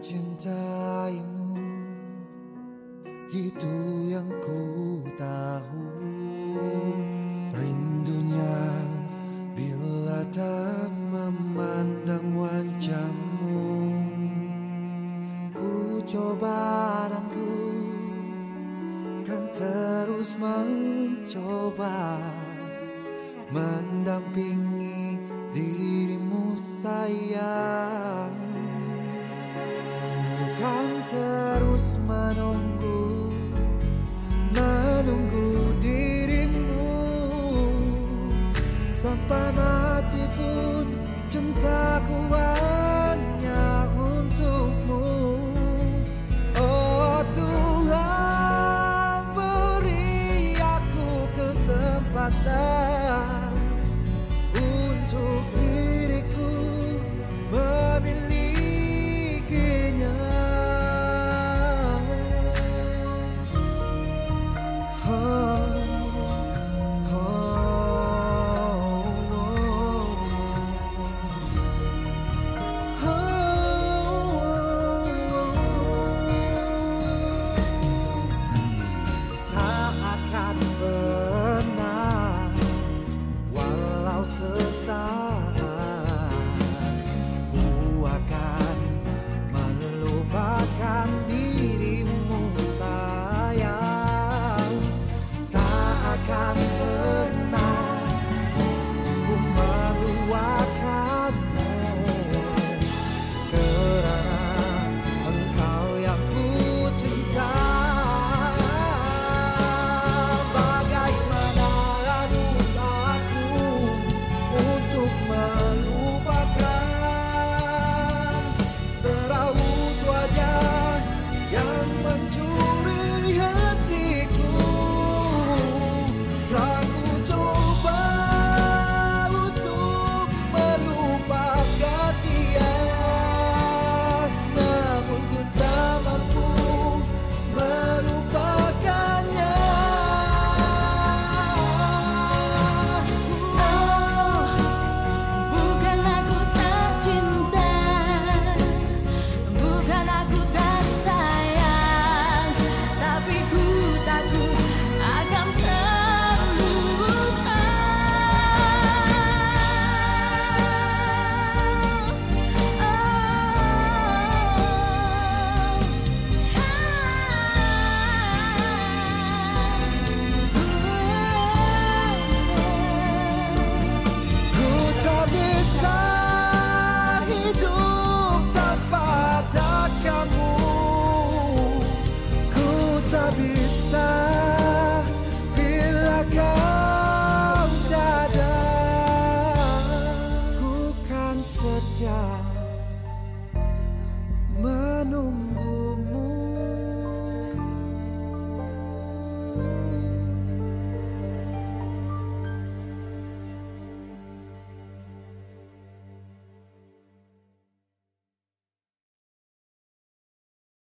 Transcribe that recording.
mencintaimu. Itu yang ku tahu. Rindunya bila tak memandang wajahmu Ku coba dan ku kan terus mencoba Mendampingi dirimu sayang. Mata